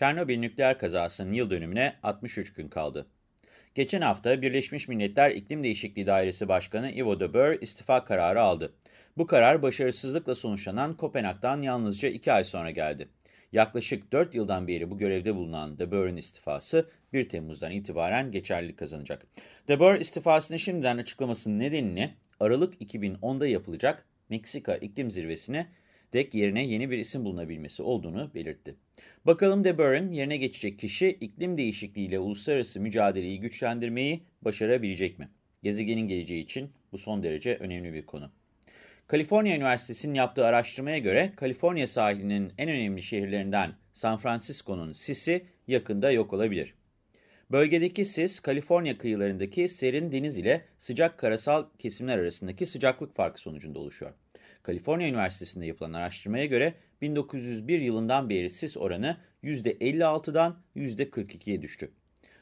Çernobil nükleer kazasının yıl dönümüne 63 gün kaldı. Geçen hafta Birleşmiş Milletler İklim Değişikliği Dairesi Başkanı Ivo de Boer istifa kararı aldı. Bu karar başarısızlıkla sonuçlanan Kopenhag'dan yalnızca 2 ay sonra geldi. Yaklaşık 4 yıldan beri bu görevde bulunan de Boer'in istifası 1 Temmuz'dan itibaren geçerlilik kazanacak. De Boer istifasını şimdiden açıklamasının nedenini Aralık 2010'da yapılacak Meksika İklim Zirvesi'ne dek yerine yeni bir isim bulunabilmesi olduğunu belirtti. Bakalım De Boer'in yerine geçecek kişi iklim değişikliğiyle uluslararası mücadeleyi güçlendirmeyi başarabilecek mi? Gezegenin geleceği için bu son derece önemli bir konu. Kaliforniya Üniversitesi'nin yaptığı araştırmaya göre Kaliforniya sahilinin en önemli şehirlerinden San Francisco'nun sisi yakında yok olabilir. Bölgedeki sis, Kaliforniya kıyılarındaki serin deniz ile sıcak karasal kesimler arasındaki sıcaklık farkı sonucunda oluşuyor. Kaliforniya Üniversitesi'nde yapılan araştırmaya göre 1901 yılından beri sis oranı %56'dan %42'ye düştü.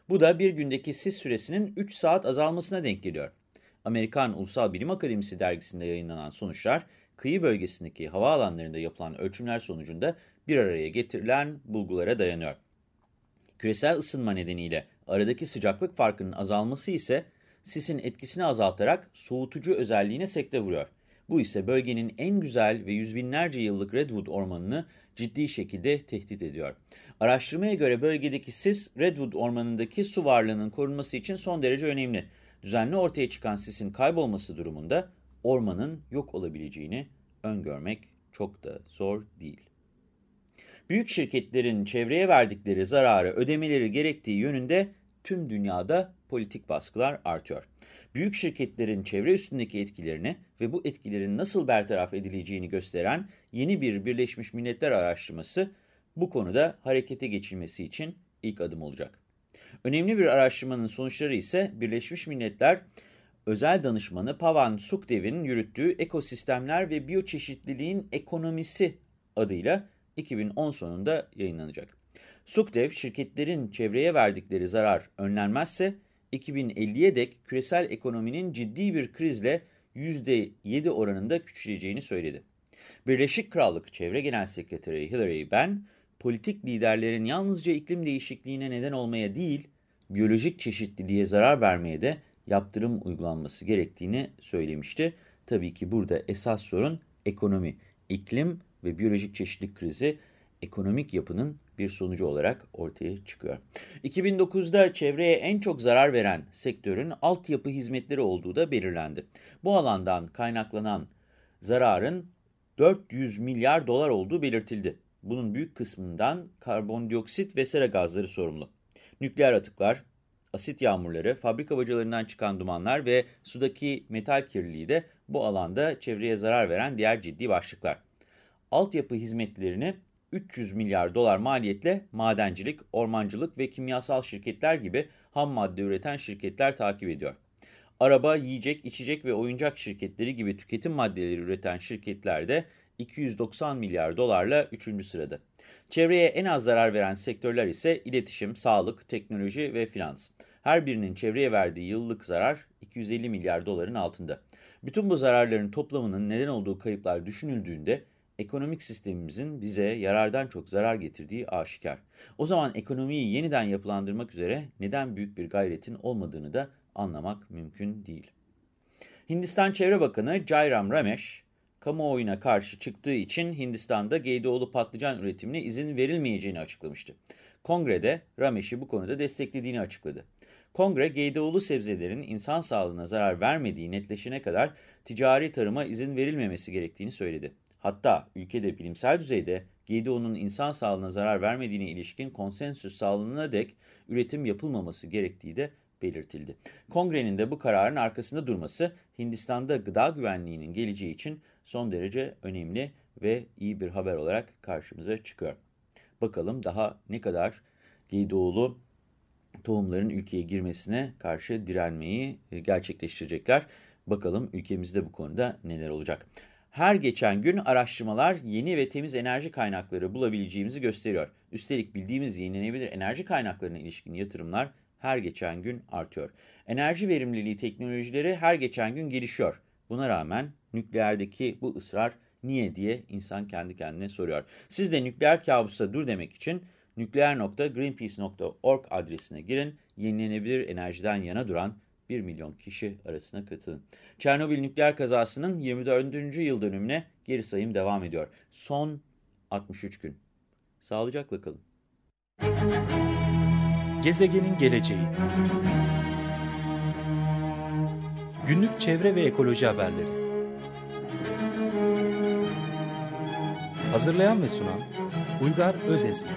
Bu da bir gündeki sis süresinin 3 saat azalmasına denk geliyor. Amerikan Ulusal Bilim Akademisi dergisinde yayınlanan sonuçlar, kıyı bölgesindeki havaalanlarında yapılan ölçümler sonucunda bir araya getirilen bulgulara dayanıyor. Küresel ısınma nedeniyle aradaki sıcaklık farkının azalması ise sisin etkisini azaltarak soğutucu özelliğine sekte vuruyor. Bu ise bölgenin en güzel ve yüz binlerce yıllık Redwood ormanını ciddi şekilde tehdit ediyor. Araştırmaya göre bölgedeki sis, Redwood ormanındaki su varlığının korunması için son derece önemli. Düzenli ortaya çıkan sisin kaybolması durumunda ormanın yok olabileceğini öngörmek çok da zor değil. Büyük şirketlerin çevreye verdikleri zararı ödemeleri gerektiği yönünde tüm dünyada politik baskılar artıyor. Büyük şirketlerin çevre üstündeki etkilerini ve bu etkilerin nasıl bertaraf edileceğini gösteren yeni bir Birleşmiş Milletler araştırması bu konuda harekete geçilmesi için ilk adım olacak. Önemli bir araştırmanın sonuçları ise Birleşmiş Milletler özel danışmanı Pavan Sukdev'in yürüttüğü Ekosistemler ve Biyoçeşitliliğin Ekonomisi adıyla 2010 sonunda yayınlanacak. Sukdev, şirketlerin çevreye verdikleri zarar önlenmezse 2050'ye dek küresel ekonominin ciddi bir krizle %7 oranında küçüleceğini söyledi. Birleşik Krallık Çevre Genel Sekreteri Hillary Benn, politik liderlerin yalnızca iklim değişikliğine neden olmaya değil, biyolojik çeşitliliğe zarar vermeye de yaptırım uygulanması gerektiğini söylemişti. Tabii ki burada esas sorun ekonomi, iklim ve biyolojik çeşitlilik krizi ekonomik yapının bir sonucu olarak ortaya çıkıyor. 2009'da çevreye en çok zarar veren sektörün altyapı hizmetleri olduğu da belirlendi. Bu alandan kaynaklanan zararın 400 milyar dolar olduğu belirtildi. Bunun büyük kısmından karbondioksit ve sera gazları sorumlu. Nükleer atıklar, asit yağmurları, fabrika bacalarından çıkan dumanlar ve sudaki metal kirliliği de bu alanda çevreye zarar veren diğer ciddi başlıklar. Altyapı hizmetlerini 300 milyar dolar maliyetle madencilik, ormancılık ve kimyasal şirketler gibi ham madde üreten şirketler takip ediyor. Araba, yiyecek, içecek ve oyuncak şirketleri gibi tüketim maddeleri üreten şirketler de 290 milyar dolarla 3. sırada. Çevreye en az zarar veren sektörler ise iletişim, sağlık, teknoloji ve finans. Her birinin çevreye verdiği yıllık zarar 250 milyar doların altında. Bütün bu zararların toplamının neden olduğu kayıplar düşünüldüğünde ekonomik sistemimizin bize yarardan çok zarar getirdiği aşikar. O zaman ekonomiyi yeniden yapılandırmak üzere neden büyük bir gayretin olmadığını da anlamak mümkün değil. Hindistan Çevre Bakanı Jairam Ramesh, kamuoyuna karşı çıktığı için Hindistan'da Geydoğlu patlıcan üretimine izin verilmeyeceğini açıklamıştı. Kongrede Ramesh'i bu konuda desteklediğini açıkladı. Kongre, Geydoğlu sebzelerin insan sağlığına zarar vermediği netleşene kadar ticari tarıma izin verilmemesi gerektiğini söyledi. Hatta ülkede bilimsel düzeyde GDO'nun insan sağlığına zarar vermediğine ilişkin konsensüs sağlanana dek üretim yapılmaması gerektiği de belirtildi. Kongrenin de bu kararın arkasında durması Hindistan'da gıda güvenliğinin geleceği için son derece önemli ve iyi bir haber olarak karşımıza çıkıyor. Bakalım daha ne kadar GDO'lu tohumların ülkeye girmesine karşı direnmeyi gerçekleştirecekler. Bakalım ülkemizde bu konuda neler olacak. Her geçen gün araştırmalar yeni ve temiz enerji kaynakları bulabileceğimizi gösteriyor. Üstelik bildiğimiz yenilenebilir enerji kaynaklarına ilişkin yatırımlar her geçen gün artıyor. Enerji verimliliği teknolojileri her geçen gün gelişiyor. Buna rağmen nükleerdeki bu ısrar niye diye insan kendi kendine soruyor. Siz de nükleer kabusa dur demek için nükleer.greenpeace.org adresine girin. Yenilenebilir enerjiden yana duran 1 milyon kişi arasına katılın. Çernobil nükleer kazasının 24. yıl dönümüne geri sayım devam ediyor. Son 63 gün. Sağlıcakla kalın. Gezegenin geleceği Günlük çevre ve ekoloji haberleri Hazırlayan ve sunan Uygar Özesmi